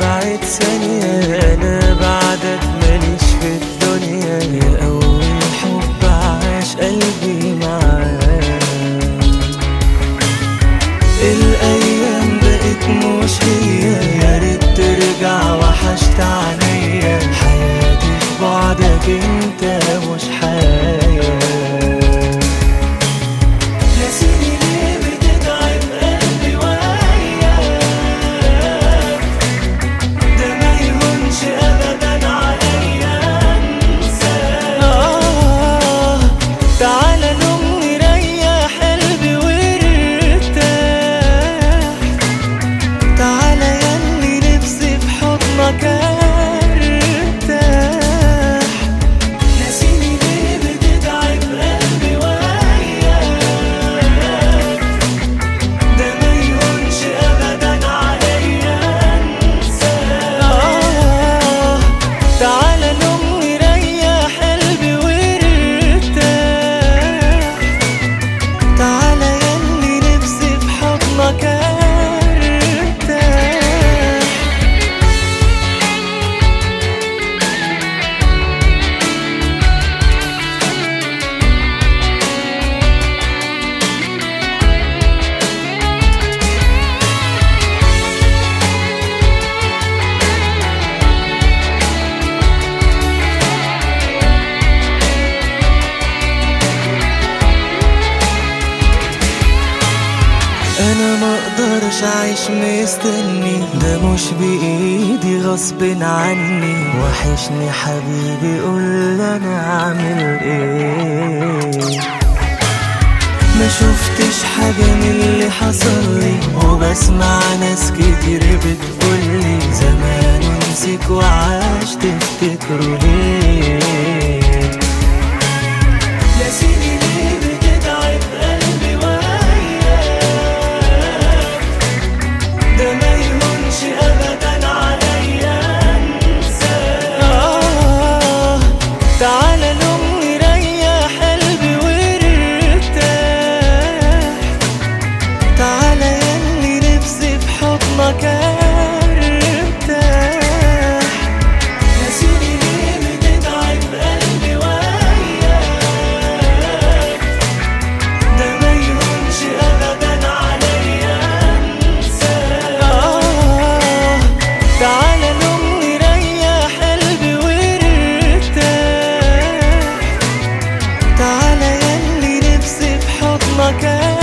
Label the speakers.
Speaker 1: مية ثانية أنا بعدك ماليش في الدنيا. يا أول حب عاش قلبي معاك. الأيام بقت مش هي اعيش مستني ده مش بإيدي غصب عني. وحشني حبيبي قول أنا أعمل إيه؟ ما شفتش حاجة من اللي حصل لي وبسمع ناس كتير بتقولي 怎么改？